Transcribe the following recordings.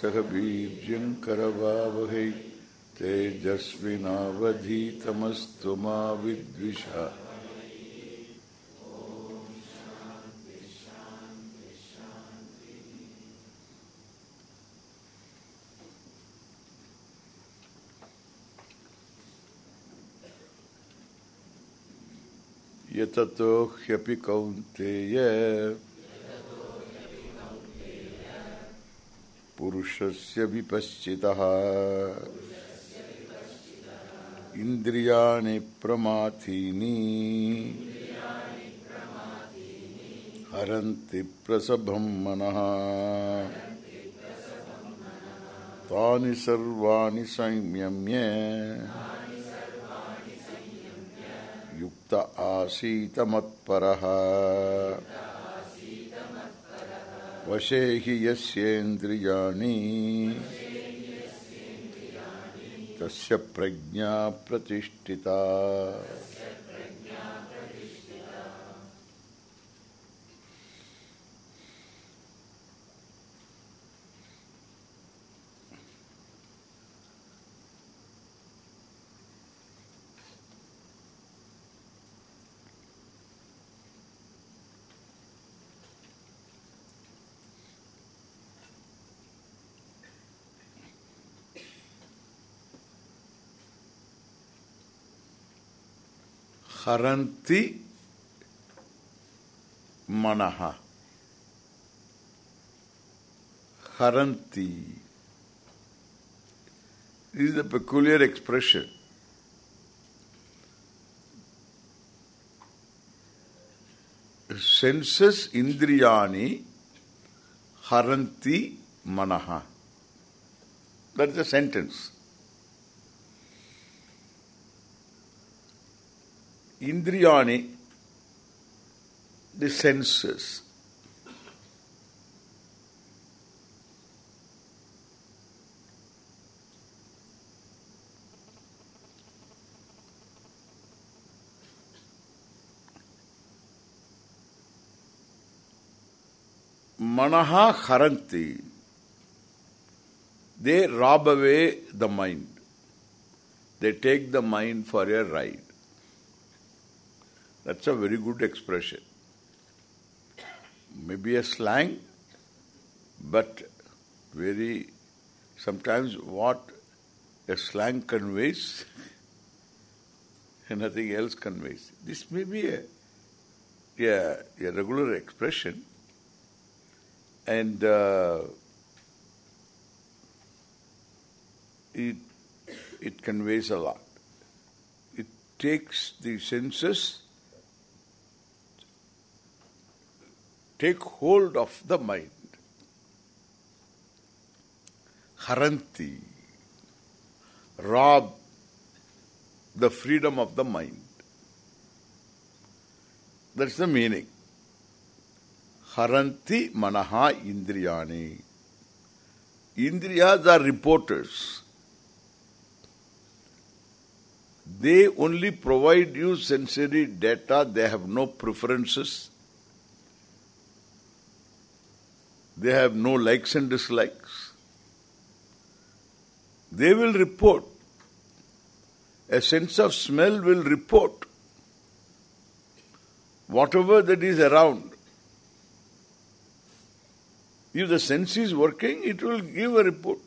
सह वीर्यङ्करवावहै तेजस्विनावधीतमस्तु मा विद्विषा। ह्यपि कौन्तेय। पुरुषस्य विपश्चितः। इन्द्रियाणि प्रमाथीनि। हरन्ति प्रसभं मनः। तानि सर्वाणि संयम्य। युक्त आसीत मत्परः वशे हि यस्येन्द्रियाणि। तस्य प्रज्ञा प्रतिष्ठिता। Haranti Manaha. Haranti. This is a peculiar expression. Senses indriyani haranti manaha. That's the sentence. Indriyani the senses. manaha haranti they rob away the mind. They take the mind for a ride that's a very good expression. Maybe a slang but very sometimes what a slang conveys nothing else conveys. This may be a a, a regular expression. And uh, it it conveys a lot. It takes the senses, take hold of the mind. Haranti, rob the freedom of the mind. That's the meaning. Haranti manaha indriyani. Indriyas are reporters. They only provide you sensory data. They have no preferences. They have no likes and dislikes. They will report. A sense of smell will report whatever that is around. If the sense is working, it will give a report.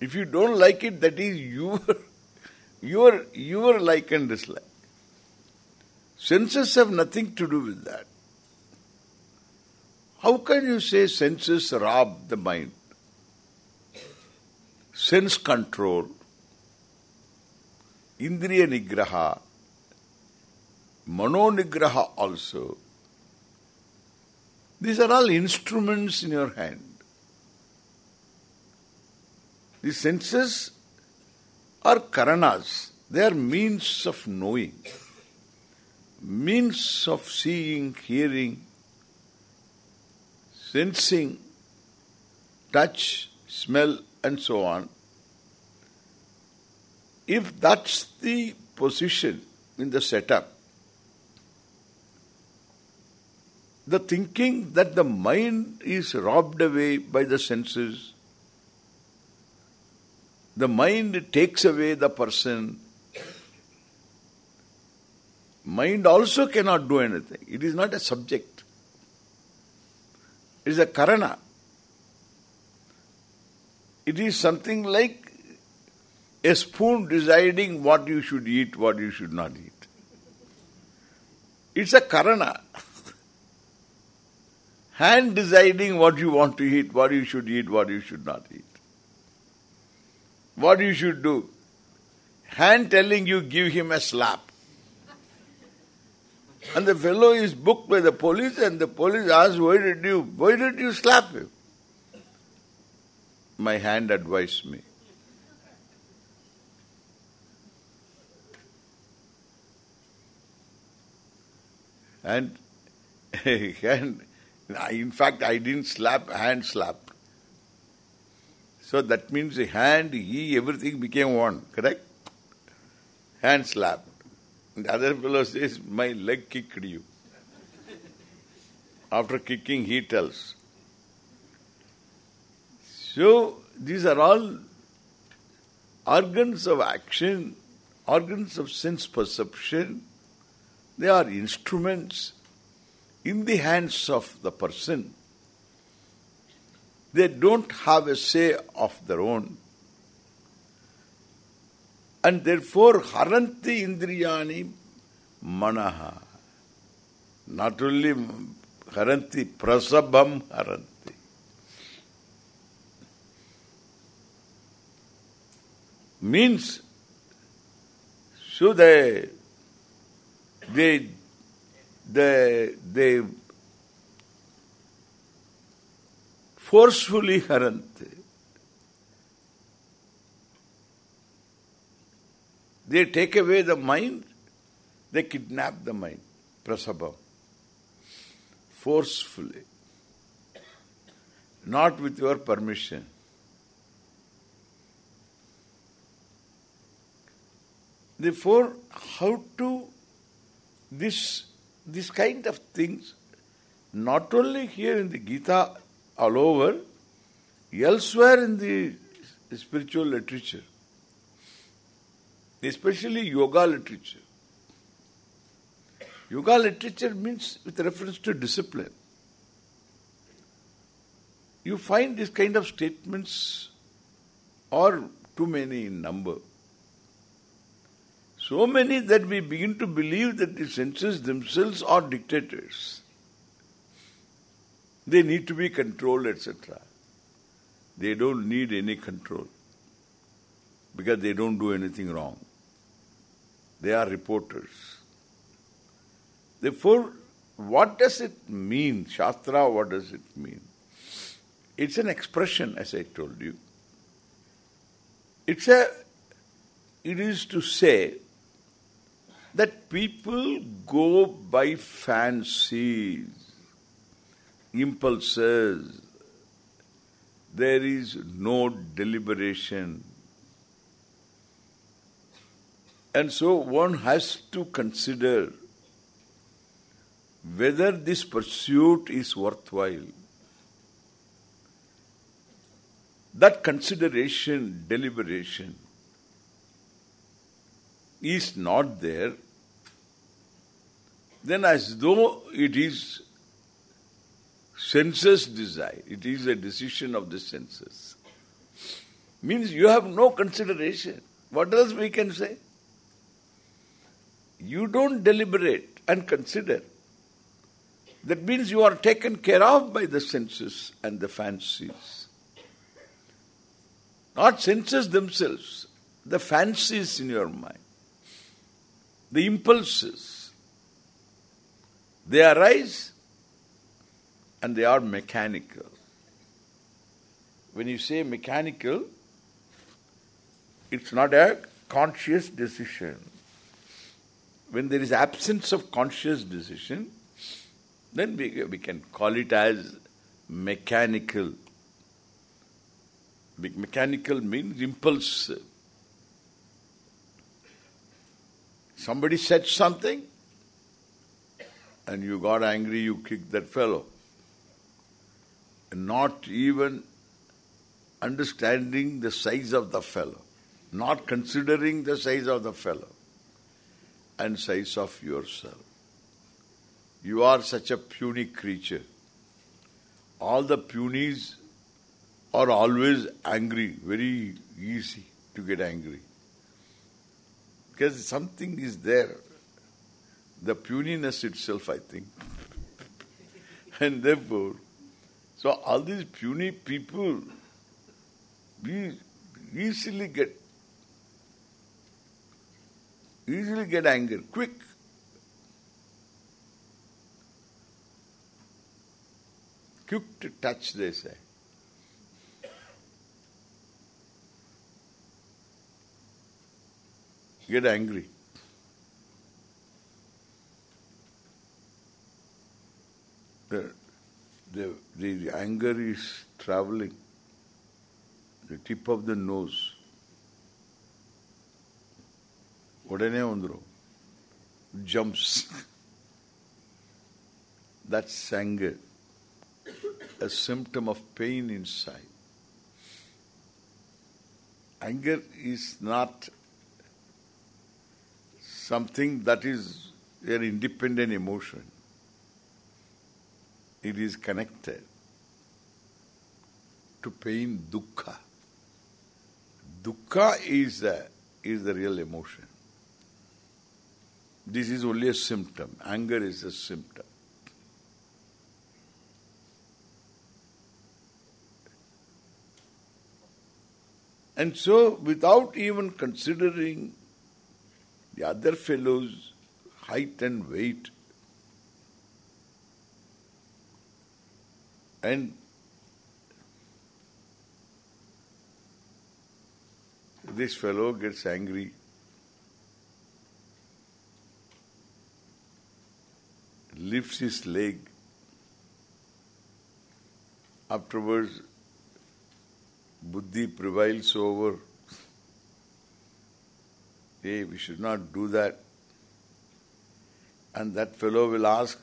If you don't like it, that is your your your like and dislike. Senses have nothing to do with that. How can you say senses rob the mind? Sense control, indriya nigraha, mano nigraha also, these are all instruments in your hand. The senses are karanas. They are means of knowing, means of seeing, hearing, sensing, touch, smell, and so on. If that's the position in the setup, the thinking that the mind is robbed away by the senses. The mind takes away the person. Mind also cannot do anything. It is not a subject. Is a karana. It is something like a spoon deciding what you should eat, what you should not eat. It's a karana. Hand deciding what you want to eat, what you should eat, what you should not eat. What you should do. Hand telling you give him a slap. And the fellow is booked by the police and the police asks, why did you, why did you slap him? My hand advised me. And, and in fact, I didn't slap, hand slapped. So that means the hand, he, everything became one, correct? Hand slapped. The other fellow says, my leg kicked you. After kicking, he tells. So, these are all organs of action, organs of sense perception, they are instruments in the hands of the person. They don't have a say of their own. And therefore, haranti indriyani manaha. Not only haranti, prasabham haranti. Means, so they they they they forcefully harante. They take away the mind, they kidnap the mind, prasabha. Forcefully. Not with your permission. Therefore, how to this this kind of things, not only here in the Gita, all over, elsewhere in the spiritual literature, especially yoga literature. Yoga literature means with reference to discipline. You find this kind of statements are too many in number. So many that we begin to believe that the senses themselves are dictators. They need to be controlled, etc. They don't need any control because they don't do anything wrong. They are reporters. Therefore, what does it mean? Shastra, what does it mean? It's an expression, as I told you. It's a, it is to say that people go by fancies, impulses. There is no deliberation. And so one has to consider whether this pursuit is worthwhile. That consideration, deliberation, is not there, then as though it is senses desire, it is a decision of the senses. Means you have no consideration. What else we can say? You don't deliberate and consider. That means you are taken care of by the senses and the fancies. Not senses themselves, the fancies in your mind, the impulses. They arise and they are mechanical. When you say mechanical, it's not a conscious decision. When there is absence of conscious decision, then we, we can call it as mechanical. Mechanical means impulse. Somebody said something, and you got angry, you kicked that fellow. Not even understanding the size of the fellow, not considering the size of the fellow and size of yourself. You are such a puny creature. All the punies are always angry, very easy to get angry. Because something is there. The puniness itself, I think. and therefore, so all these puny people, we easily get easily get angry, quick. Quick to touch, they say. Get angry. The, the, the anger is traveling. The tip of the nose. ಒಡನೆ ಒಂದರು Jumps. That anger, a symptom of pain inside. Anger is not something that is an independent emotion. It is connected to pain, dukkha. Dukkha is is the real emotion. This is only a symptom. Anger is a symptom. And so, without even considering the other fellow's height and weight, and this fellow gets angry, lifts his leg, afterwards buddhi prevails over, hey, we should not do that. And that fellow will ask,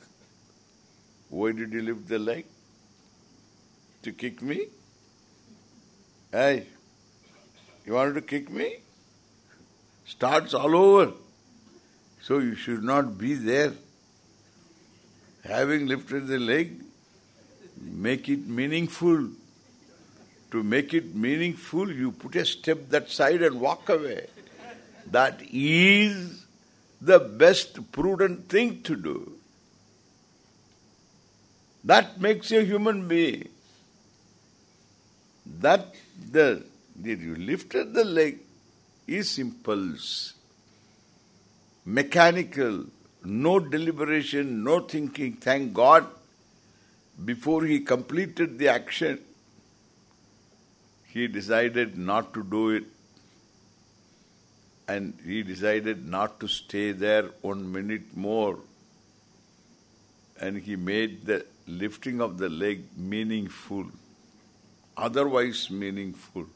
why did you lift the leg? To kick me? Hey, you wanted to kick me? Starts all over. So you should not be there. Having lifted the leg, make it meaningful. To make it meaningful, you put a step that side and walk away. That is the best prudent thing to do. That makes you a human being. That the did you lifted the leg is impulse, mechanical, no deliberation, no thinking. Thank God, before he completed the action, he decided not to do it. And he decided not to stay there one minute more. And he made the lifting of the leg meaningful, otherwise meaningful.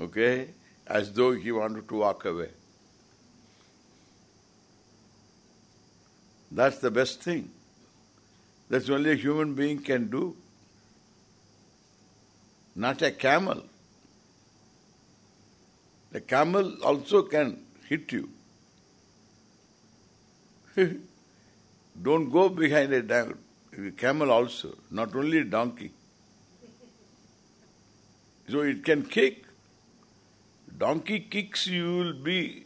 Okay? As though he wanted to walk away. That's the best thing. That's only a human being can do. Not a camel. The camel also can hit you. Don't go behind a camel also, not only a donkey. So it can kick. Donkey kicks, you will be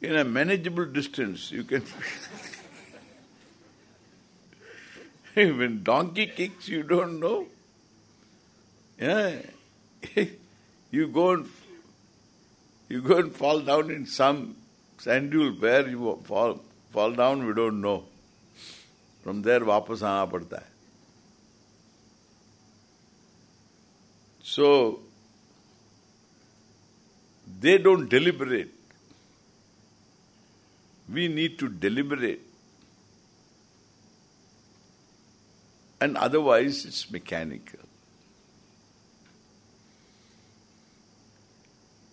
in a manageable distance. You can... when donkey kicks, you don't know. Yeah. you go and you go and fall down in some sand dune where you fall fall down, we don't know. From there, वापस आना पड़ता है. So, they don't deliberate. We need to deliberate. And otherwise it's mechanical.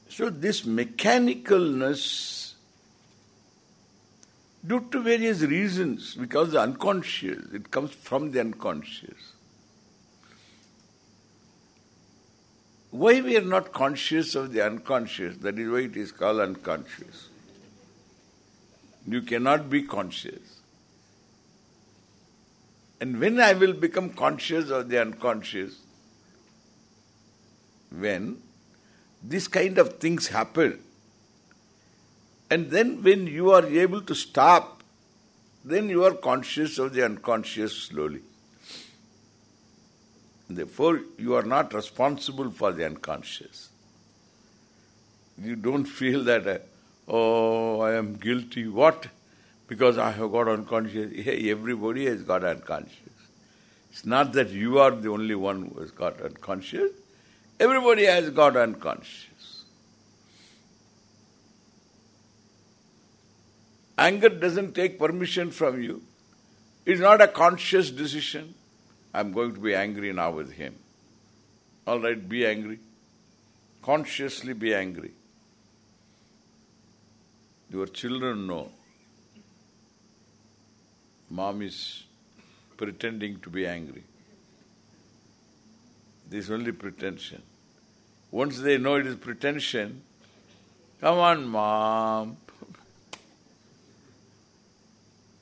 So this mechanicalness Due to various reasons, because the unconscious, it comes from the unconscious. Why we are not conscious of the unconscious, that is why it is called unconscious. You cannot be conscious. And when I will become conscious of the unconscious, when this kind of things happen, and then when you are able to stop, then you are conscious of the unconscious slowly. Therefore, you are not responsible for the unconscious. You don't feel that, uh, oh, I am guilty. What? Because I have got unconscious. Hey, everybody has got unconscious. It's not that you are the only one who has got unconscious. Everybody has got unconscious. Anger doesn't take permission from you. It's not a conscious decision. I'm going to be angry now with him. All right, be angry. Consciously be angry. Your children know. Mom is pretending to be angry. This is only pretension. Once they know it is pretension, come on, mom.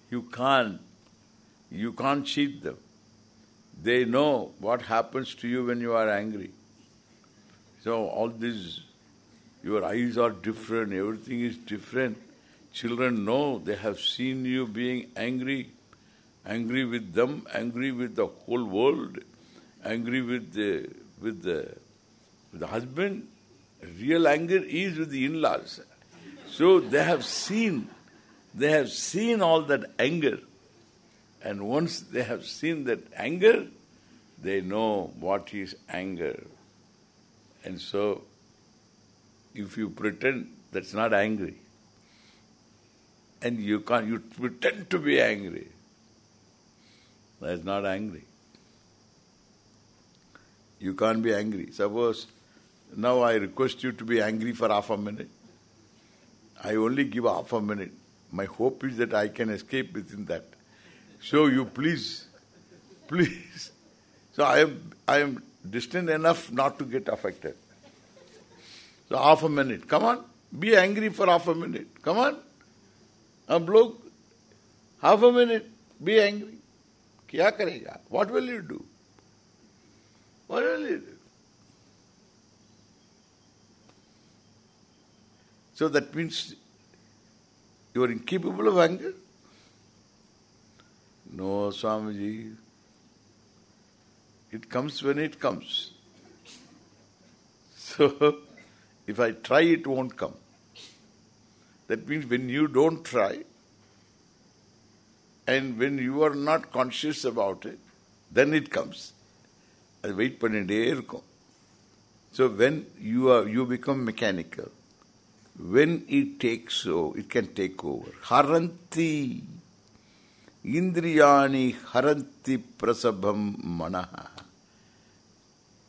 you can't. You can't cheat them. They know what happens to you when you are angry. So all this, your eyes are different, everything is different. Children know, they have seen you being angry, angry with them, angry with the whole world, angry with the with the with the husband. Real anger is with the in-laws. So they have seen, they have seen all that anger. And once they have seen that anger, they know what is anger. And so, if you pretend that's not angry, and you can't, you pretend to be angry, that is not angry. You can't be angry. Suppose now I request you to be angry for half a minute. I only give half a minute. My hope is that I can escape within that. So you please, please. So I am I am distant enough not to get affected. So half a minute. Come on. Be angry for half a minute. Come on. A bloke. Half a minute. Be angry. क्या करेगा? What will you do? What will you do? So that means you are incapable of anger? No, Swamiji. It comes when it comes. So, if I try, it won't come. That means when you don't try, and when you are not conscious about it, then it comes. அது wait பண்ணிட்டே இருக்கும் So when you are you become mechanical, when it takes so, it can take over. Haranti indriyani haranti prasabham manaha.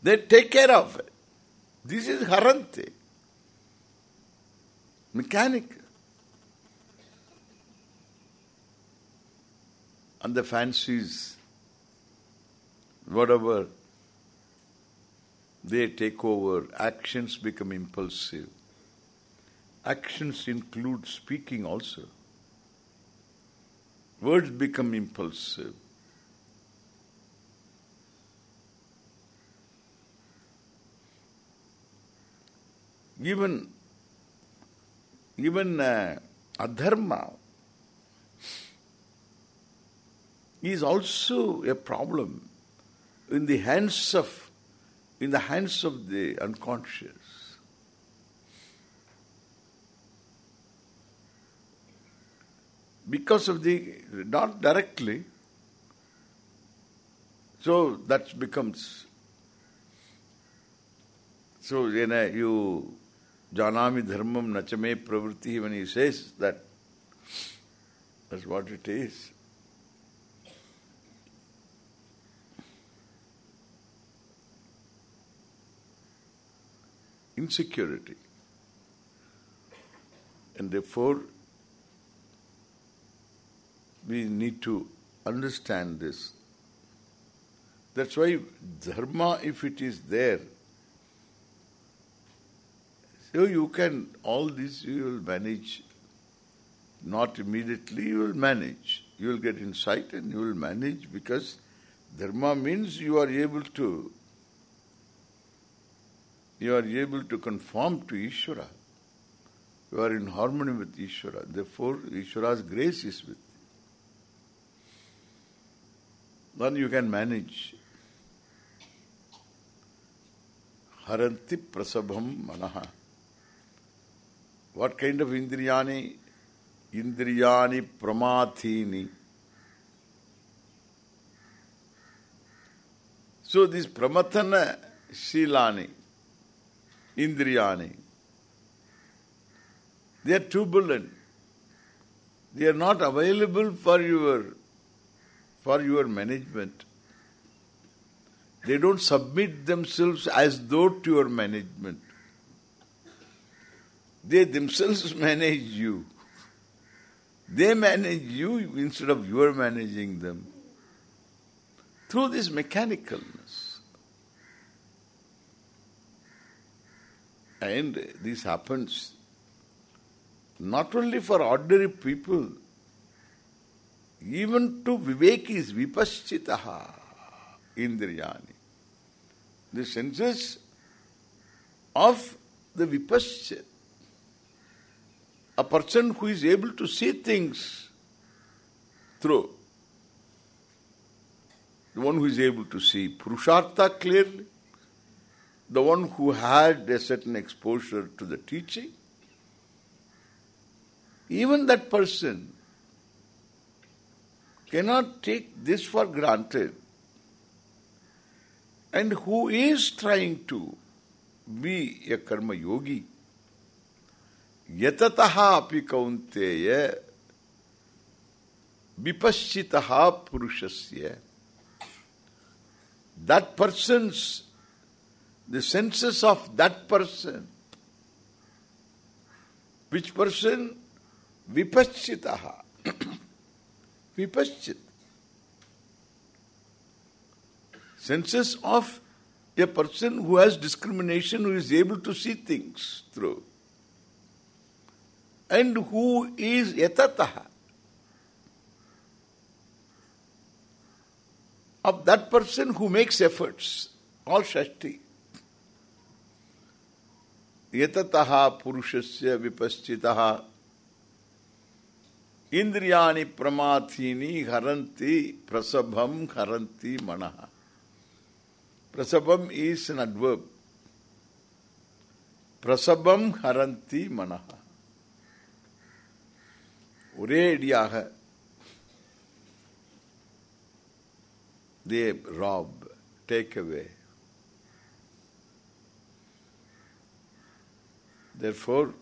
They take care of it. This is haranti. Mechanical. And the fancies, whatever, they take over. Actions become impulsive. Actions include speaking also. Words become impulsive. Even even uh, adharma is also a problem in the hands of in the hands of the unconscious. Because of the, not directly, so that becomes, so you know, you, janami dharmam nachame pravritti, when he says that, that's what it is. Insecurity. And therefore, we need to understand this. That's why dharma, if it is there, so you can, all this you will manage. Not immediately, you will manage. You will get insight and you will manage because dharma means you are able to you are able to conform to Ishvara. You are in harmony with Ishvara. Therefore, Ishvara's grace is with you. Then you can manage. Haranti prasabham manaha. What kind of indriyani? Indriyani pramathini. So this pramathana shilani, indriyani, they are turbulent. They are not available for your for your management. They don't submit themselves as though to your management. They themselves manage you. They manage you instead of you are managing them. Through this mechanicalness. And this happens not only for ordinary people, even to Vivekis, Vipaschitaha, Indriyani. The senses of the Vipaschit. A person who is able to see things through. The one who is able to see Purushartha clearly. The one who had a certain exposure to the teaching. Even that person cannot take this for granted and who is trying to be a karma yogi yatataha api kaunteya vipaschitaha purushasya that person's the senses of that person which person vipaschitaha vipaschit. Senses of a person who has discrimination, who is able to see things through. And who is yatataha. Of that person who makes efforts. All Shashti. Yatataha purushasya vipaschitaha Indriyani pramathini haranti prasabham haranti manaha. Prasabham is an adverb. Prasabham haranti manaha. ஒரேடியாக they rob, take away. Therefore,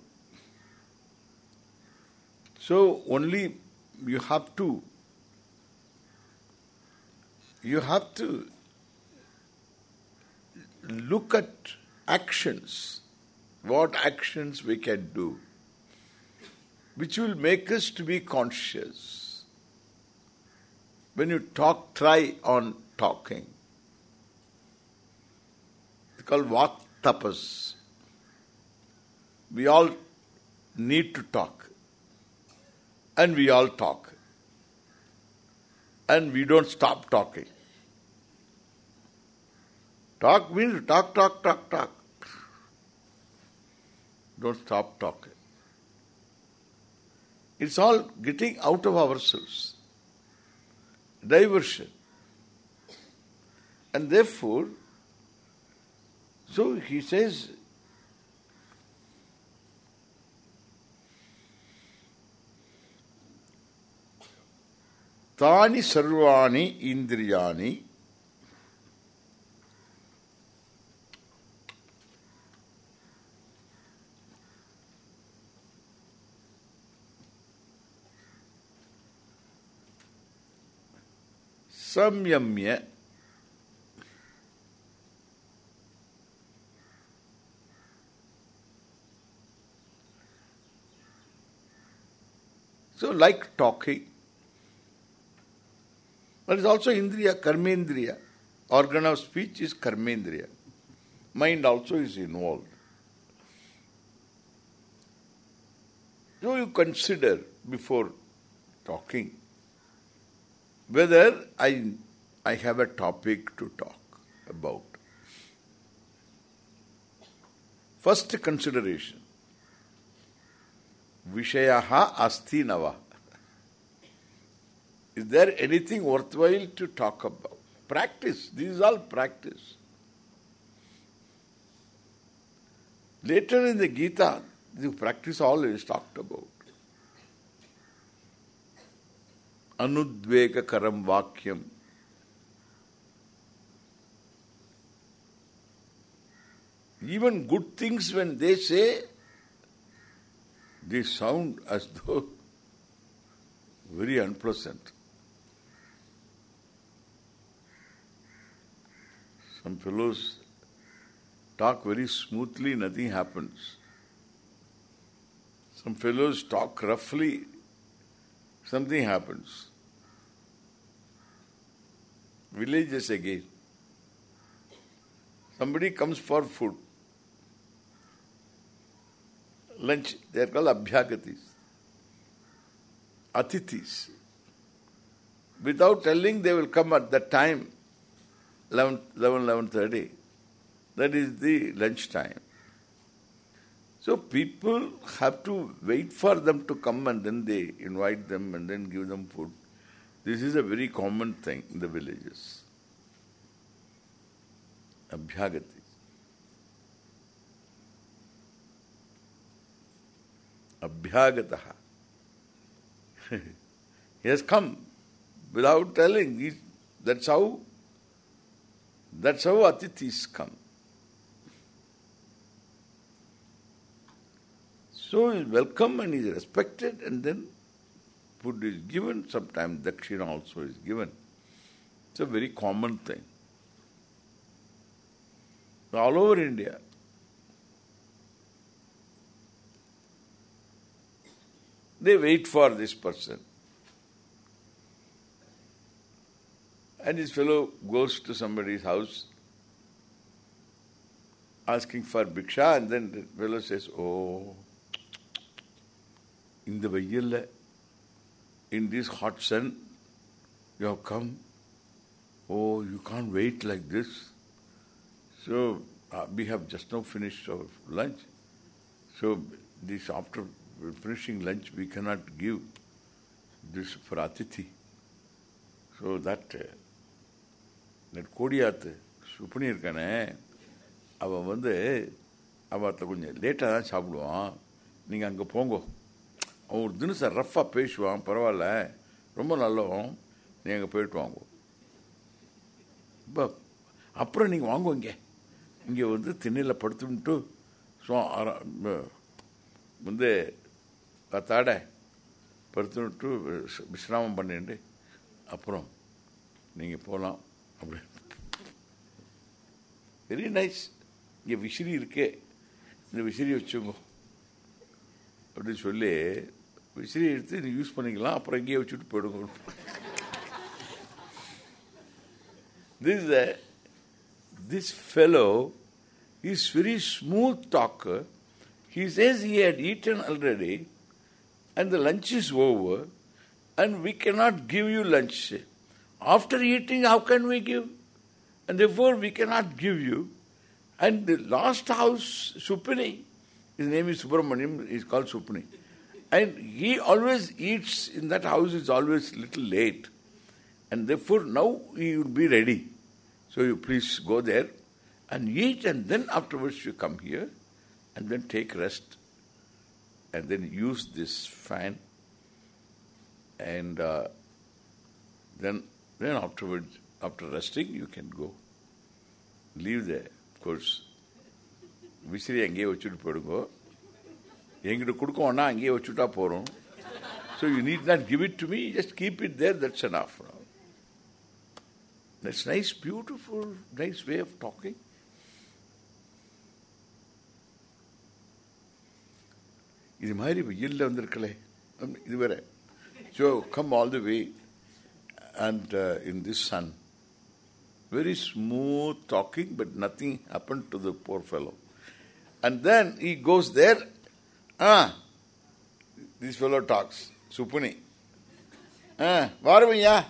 so only you have to you have to look at actions, what actions we can do, which will make us to be conscious. When you talk, try on talking. It's called vak tapas. We all need to talk. And we all talk. And we don't stop talking. Talk means talk, talk, talk, talk. Don't stop talking. It's all getting out of ourselves. Diversion. And therefore, so he says, तानि सर्वाणि इन्द्रियाणि। संयम्य। So like talking, That is also Indriya, Karmendriya. Organ of speech is Karmendriya. Mind also is involved. So you consider before talking whether I I have a topic to talk about. First consideration. Vishayaha asti nava. Is there anything worthwhile to talk about? Practice. This is all practice. Later in the Gita, the practice always talked about. Anudvega karam vakyam. Even good things when they say, they sound as though very unpleasant. Some fellows talk very smoothly, nothing happens. Some fellows talk roughly, something happens. Villages again. Somebody comes for food. Lunch, they are called abhyagatis. Atithis. Without telling, they will come at that time, 11, 11 11.30. That is the lunch time. So people have to wait for them to come and then they invite them and then give them food. This is a very common thing in the villages. Abhyagati. Abhyagataha. he has come without telling. He, that's how that's how atithis come. So he is welcome and he is respected and then food is given, sometimes dakshina also is given. It's a very common thing. All over India. They wait for this person. And this fellow goes to somebody's house asking for bhiksha and then the fellow says, oh, in the vayilla, in this hot sun, you have come. Oh, you can't wait like this. So uh, we have just now finished our lunch. So this after finishing lunch, we cannot give this for Atithi. So that... Uh, கோடியாத்து சுப்பினி இருக்கானே அவன் வந்து அவத்த கொஞ்சம் லேட்டாக தான் சாப்பிடுவான். நீங்கள் அங்கே போங்கோ. அவன் ஒரு தினசை ரஃப்பாக பேசுவான் பரவாயில்ல. ரொம்ப நல்லவன். நீ அங்கே போயிட்டு வாங்கோ. இப்போ அப்புறம் நீங்கள் வாங்குவோம் இங்கே. இங்கே வந்து திண்ணையில் படுத்துட்டு சோ வந்து பத்தாட படுத்துட்டு விசிராமம் பண்ணிட்டு அப்புறம் நீங்கள் போகலாம் வெரி நைஸ் இங்கே விசிறி இருக்கே இந்த விசிறி வச்சுங்க அப்படின்னு சொல்லி விசிறி எடுத்து நீ யூஸ் பண்ணிக்கலாம் அப்புறம் இங்கேயே வச்சுட்டு போயிடுங்க this is a, this fellow is very smooth talker. He says he had eaten already and the lunch is over and we cannot give you lunch. After eating, how can we give? And therefore we cannot give you. And the last house, Supini, his name is Subramaniam, is called Supini. And he always eats in that house is always little late. And therefore now he will be ready. So you please go there and eat and then afterwards you come here and then take rest and then use this fan and uh, then then afterwards after resting you can go. Leave there. Of course, விசிறி அங்கேயே வச்சுட்டு போயிடுங்கோ எங்கிட்ட கொடுக்கோன்னா அங்கேயே வச்சுட்டா போகிறோம் so you need not give it to me just keep it there that's an of That's nice, beautiful, nice way of talking. இது மாதிரி வெயில்ல வந்திருக்கலே இது வேற so come all the way and uh, in this sun. Very smooth talking, but nothing happened to the poor fellow. And then he goes there, ah, this fellow talks, Supuni. Ah, Varavaya,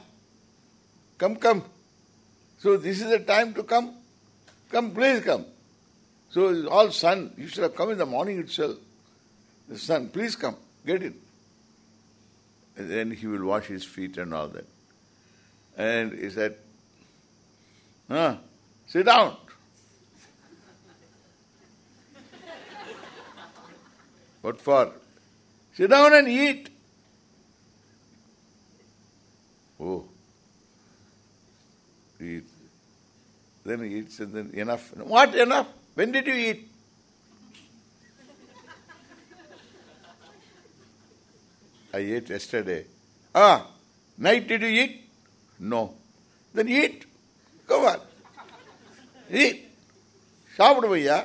come, come. So this is the time to come. Come, please come. So it's all sun. You should have come in the morning itself. The sun, please come, get in. And then he will wash his feet and all that. And he said, ah, sit down. what for? Sit down and eat. Oh. Eat. Then he eats and then enough. What enough? When did you eat? I ate yesterday. Ah, night did you eat? No. Then eat. Come on. Eat. சாப்பிடு பையா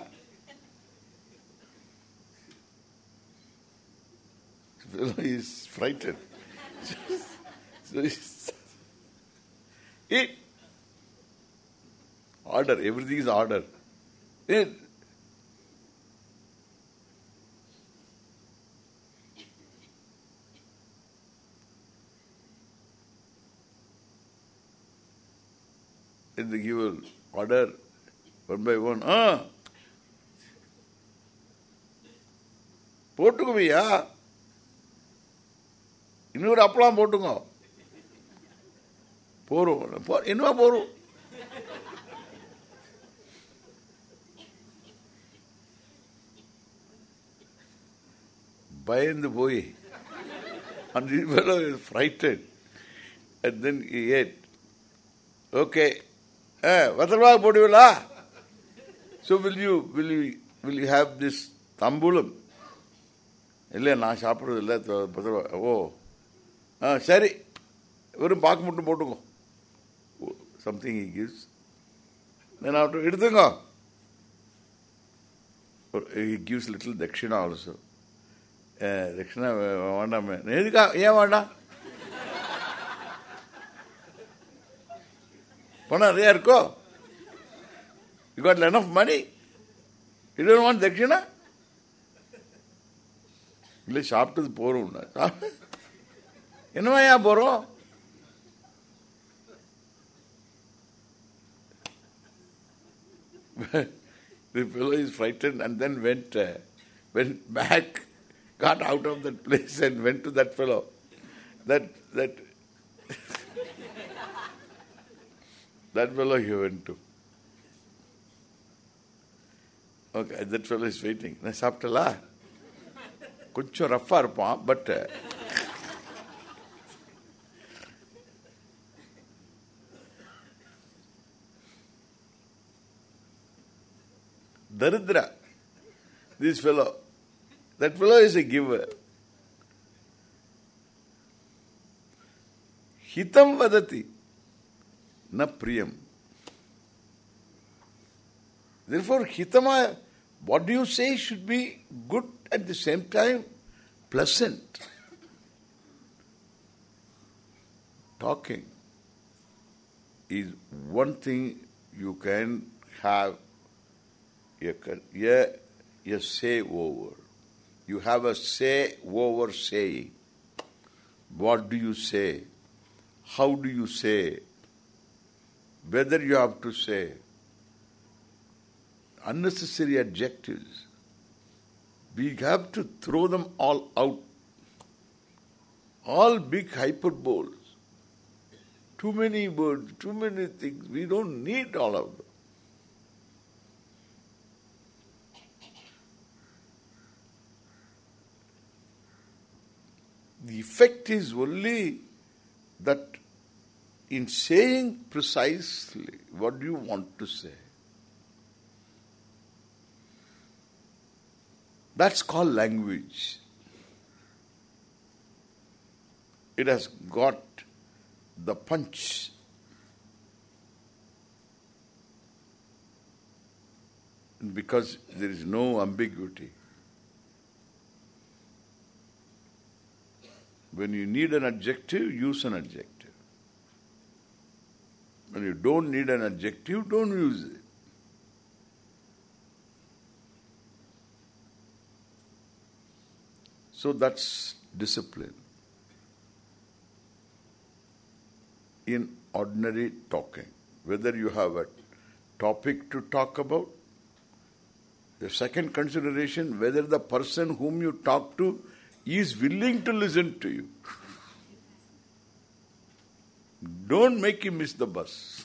fellow is frightened. so he's eat. Order. Everything is order. Eat. In the given order one by one. Ah. போட்டுக்குவியா இன்னொரு அப்பளம் போட்டுங்க போரும் என்னவா போரும் பயந்து போய் and this fellow is frightened and then he ate okay eh vatalvaa போடுவீங்களா? So will you will you will you have this தம்பூலம்? இல்லை நான் சாப்பிட்றது இல்லை பத்திரவா ஓ. ஆ சரி. வெறும் பாக்கு மட்டும் போட்டுக்கோ. சம்திங் ஹி கிவ்ஸ் நான் ஆஃப்டர் எடுத்துங்க he gives little dakshina also தட்சிணா வேண்டாமே. எதுக்கா ஏன் வேண்டாம்? பணம் நிறையா இருக்கோ you God enough money you don't want dakshina இல்லை சாப்பிட்டது போறோம் என்னவா ஏன் போறோம் the fellow is frightened and then went uh, went back, got out of that place and went to that fellow. That that that fellow he went to. Okay, that fellow is waiting. நான் சாப்பிட்டலா கொஞ்சம் Rafah இருப்பான் but Daridra, this fellow, that fellow is a giver. Hitam vadati, na priyam. Therefore, hitama, what do you say should be good at the same time pleasant. Talking is one thing you can have a, a, a say over. You have a say over saying. What do you say? How do you say? Whether you have to say unnecessary adjectives. We have to throw them all out. All big hyperboles. Too many words, too many things. We don't need all of them. The effect is only that in saying precisely what do you want to say, that's called language. It has got the punch. Because there is no ambiguity. When you need an adjective, use an adjective. When you don't need an adjective, don't use it. So that's discipline. In ordinary talking, whether you have a topic to talk about, the second consideration, whether the person whom you talk to is willing to listen to you. Don't make him miss the bus.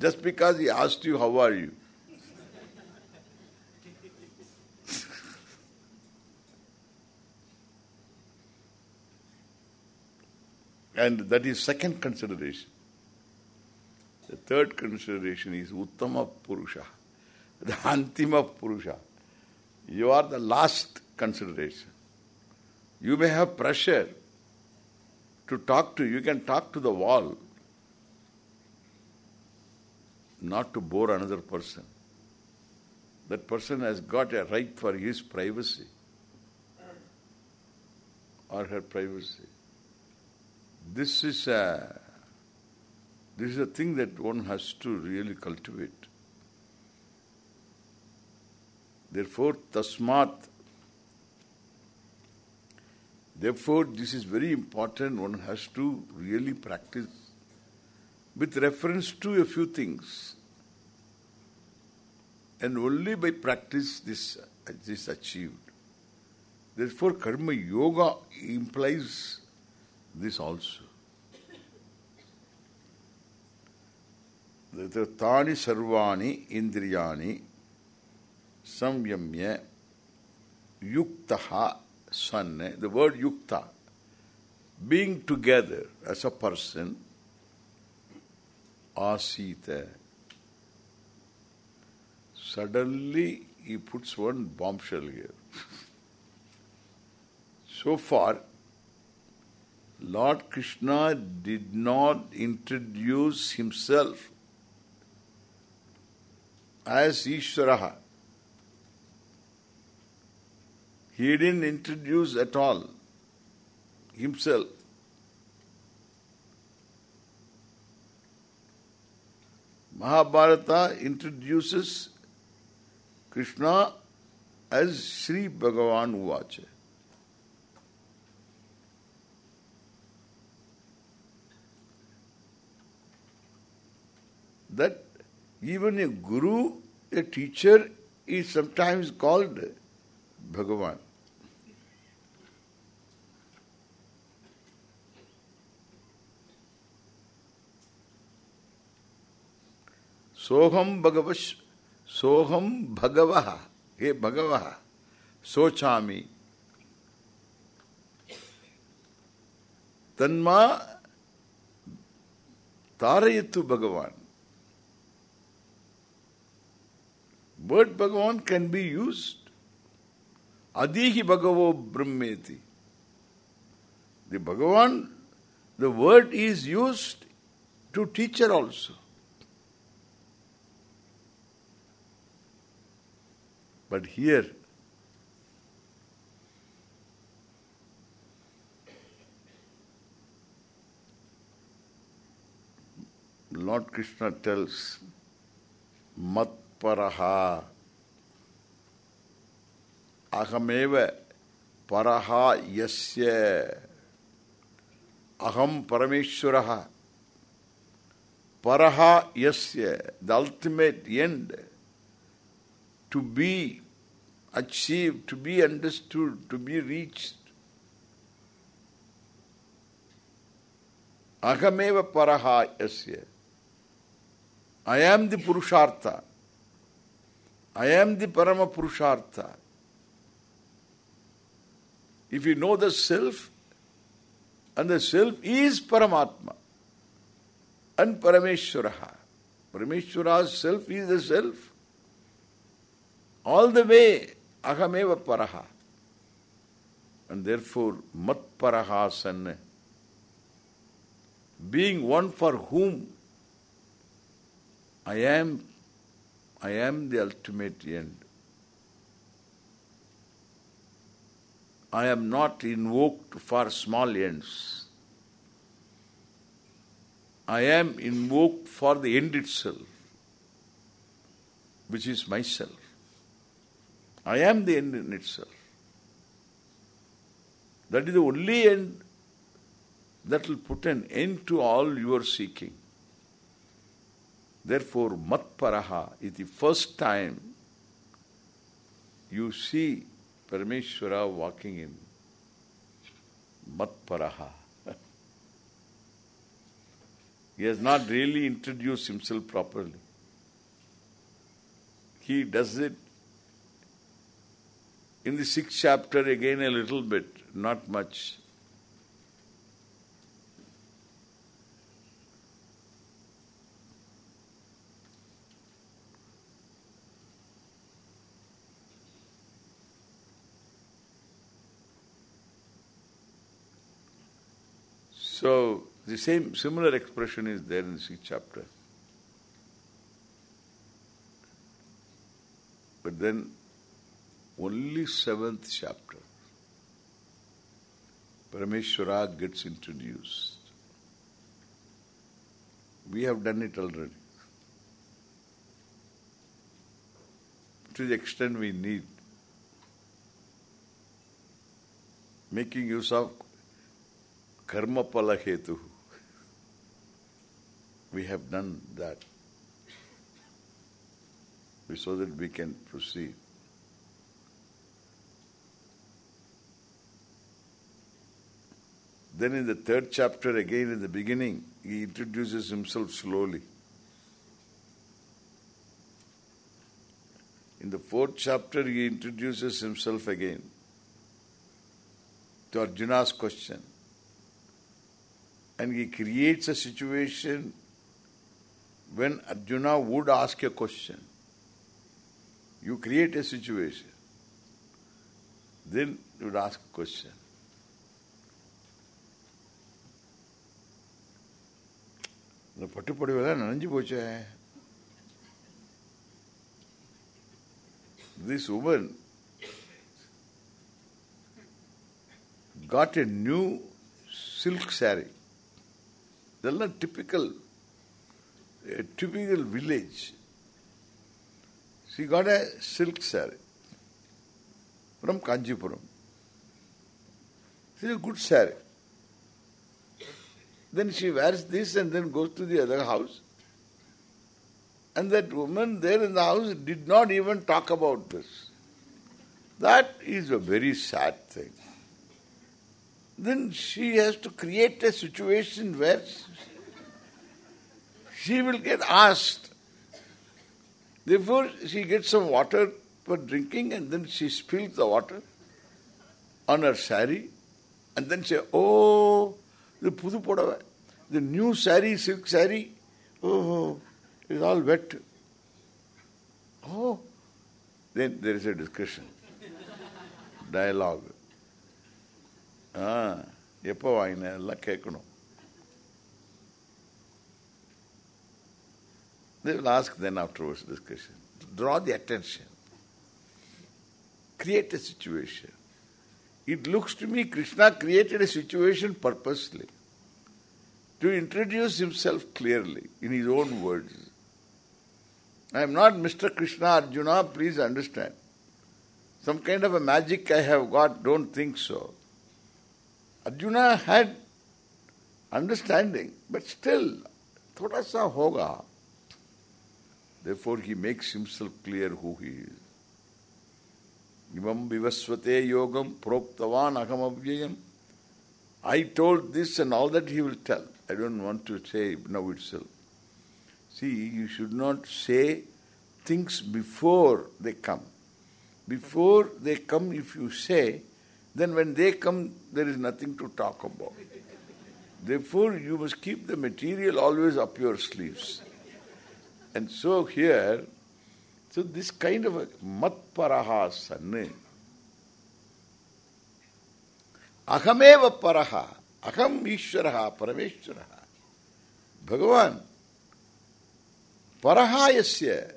Just because he asked you, how are you? and that is second consideration. The third consideration is Uttama Purusha, the Antima Purusha. You are the last consideration. You may have pressure to talk to, you can talk to the wall, not to bore another person. That person has got a right for his privacy or her privacy. This is a this is a thing that one has to really cultivate. Therefore, tasmat Therefore, this is very important. One has to really practice with reference to a few things. And only by practice this, is achieved. Therefore, karma yoga implies this also. Tani sarvani indriyani samyamya yuktaha son, the word yukta, being together as a person, asita, suddenly he puts one bombshell here. so far, Lord Krishna did not introduce himself as Ishvaraha. He didn't introduce at all himself. Mahabharata introduces Krishna as Sri Bhagavan Uvacha. That even a guru, a teacher, is sometimes called Bhagavan. सोहम भगव सोहम भगव, हे भगव सोचा तन्मा तारयतु भगवान। Word भगवान कैन बी यूज्ड अधि भगवो ब्रह्मेति। The Bhagavan the word is use to teacher also But here, Lord Krishna tells, Mat paraha. Ahameva paraha yasya. Aham parameshwaraha. Paraha yasya the ultimate end to be achieved, to be understood, to be reached. Ahameva paraha yasya. I am the Purushartha. I am the Parama Purushartha. If you know the self, and the self is Paramatma, and Parameshwaraha. Parameshwara's self is the self. All the way, ahameva paraha. And therefore, mat paraha sanna. Being one for whom I am, I am the ultimate end. I am not invoked for small ends. I am invoked for the end itself, which is myself. I am the end in itself. That is the only end that will put an end to all your seeking. Therefore, Matparaha is the first time you see Parameshwara walking in Matparaha. he has not really introduced himself properly. He does it in the sixth chapter again a little bit, not much. So the same similar expression is there in the sixth chapter. But then only seventh chapter Parameshwara gets introduced. We have done it already. To the extent we need. Making use of karma phala. We have done that so that we can proceed. Then in the third chapter, again in the beginning, he introduces himself slowly. In the fourth chapter, he introduces himself again to Arjuna's question and he creates a situation when Arjuna would ask a question. You create a situation. Then you would ask a question. இந்த பட்டு புடவைலாம் நனைஞ்சு போச்சே this woman got a new silk saree இதெல்லாம் typical a typical village she got a silk saree from Kanjipuram it's a good saree then she wears this and then goes to the other house. And that woman there in the house did not even talk about this. That is a very sad thing. Then she has to create a situation where she will get asked. Therefore, she gets some water for drinking and then she spills the water on her sari and then say, oh, the pudu podava, the new sari, silk sari, oh, it's all wet. Oh, then there is a discussion, dialogue. ஆ எப்போ வாங்கின எல்லாம் கேட்கணும் They will ask then afterwards discussion. Draw the attention. Create a situation. It looks to me Krishna created a situation purposely to introduce himself clearly in his own words. I am not Mr. Krishna Arjuna, please understand. Some kind of a magic I have got, don't think so. Arjuna had understanding, but still, thoda sa hoga. Therefore he makes himself clear who he is. Vivasvate yogam proktavan I told this and all that he will tell. I don't want to say now itself. See, you should not say things before they come. Before they come, if you say, then when they come, there is nothing to talk about. Therefore, you must keep the material always up your sleeves. And so here, so this kind of a matparaha sanne, ahameva paraha, aham ishvaraha, parameshvaraha, Bhagavan, paraha parahayasya,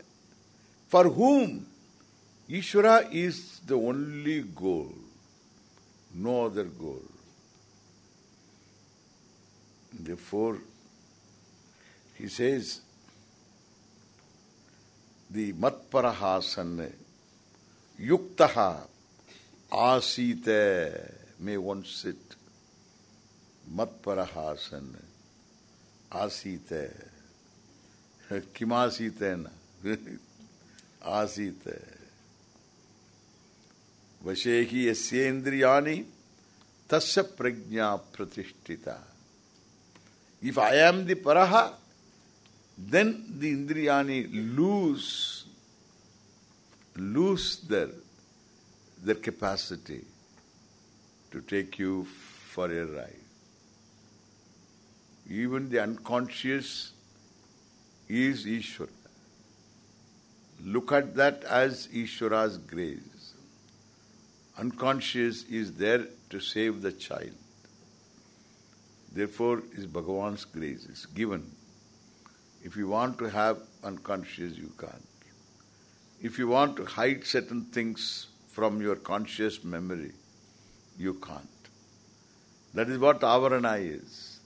for whom Ishvara is the only goal, no other goal. Therefore, He says, the matparahasan yuktaha asita may one sit. Matparahasan asita kimasitena asita vashehi yasyendriyani tasya prajna pratishtita. If I am the paraha, then the indriyani lose lose their their capacity to take you for a ride. Even the unconscious is Ishvara. Look at that as Ishvara's grace. Unconscious is there to save the child. Therefore, is Bhagavan's grace. It's given. If you want to have unconscious, you can't. If you want to hide certain things from your conscious memory, you can't. That is what avarana is.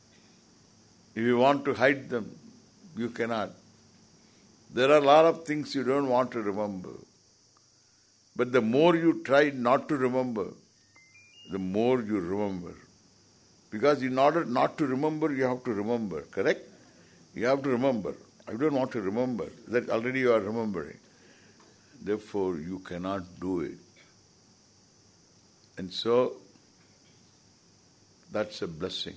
If you want to hide them, you cannot. There are a lot of things you don't want to remember. But the more you try not to remember, the more you remember. Because in order not to remember, you have to remember, correct? You have to remember. I don't want to remember. That already you are remembering. Therefore, you cannot do it. And so, that's a blessing.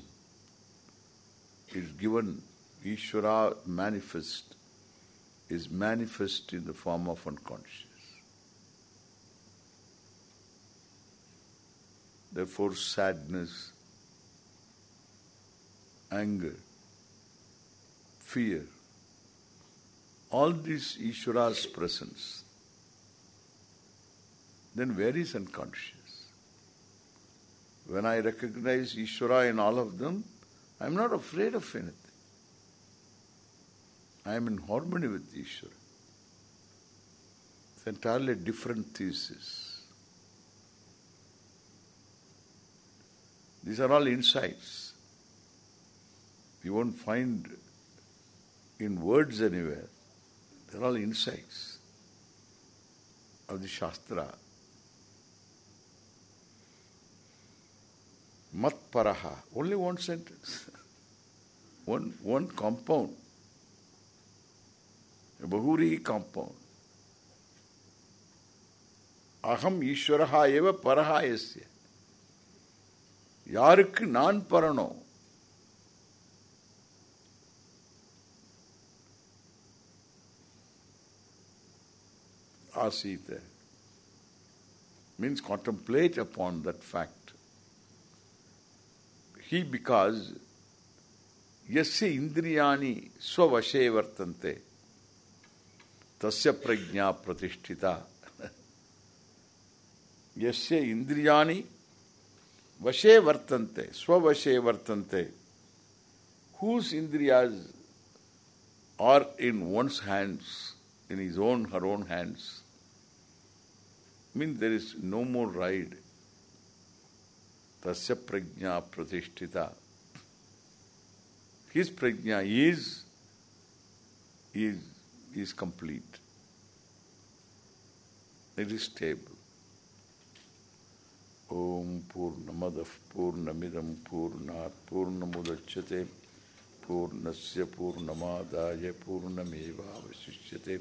It's given, Ishvara manifest, is manifest in the form of unconscious. Therefore, sadness, anger, fear, all these Ishvara's presence, then where is unconscious? When I recognize Ishvara in all of them, I am not afraid of anything. I am in harmony with Ishvara. It's entirely different thesis. These are all insights. You won't find in words anywhere. They're all insights of the Shastra. Matparaha, only one sentence, one one compound, a Bahuvrihi compound. Aham Ishwaraha eva paraha yasya. Yarik நான் பரணும் asita means contemplate upon that fact. He because yasya indriyani swavashe vartante tasya prajna pratishtita. Yasya indriyani vashe vartante swavashe vartante whose indriyas are in one's hands in his own her own hands means there is no more ride. Tasya prajna pratishtita. His prajna is, is, is complete. It is stable. Om Purnamadah Purnamidam Purnat Purnamudachyate Purnasya Purnamadaya Purnameva Vasishyate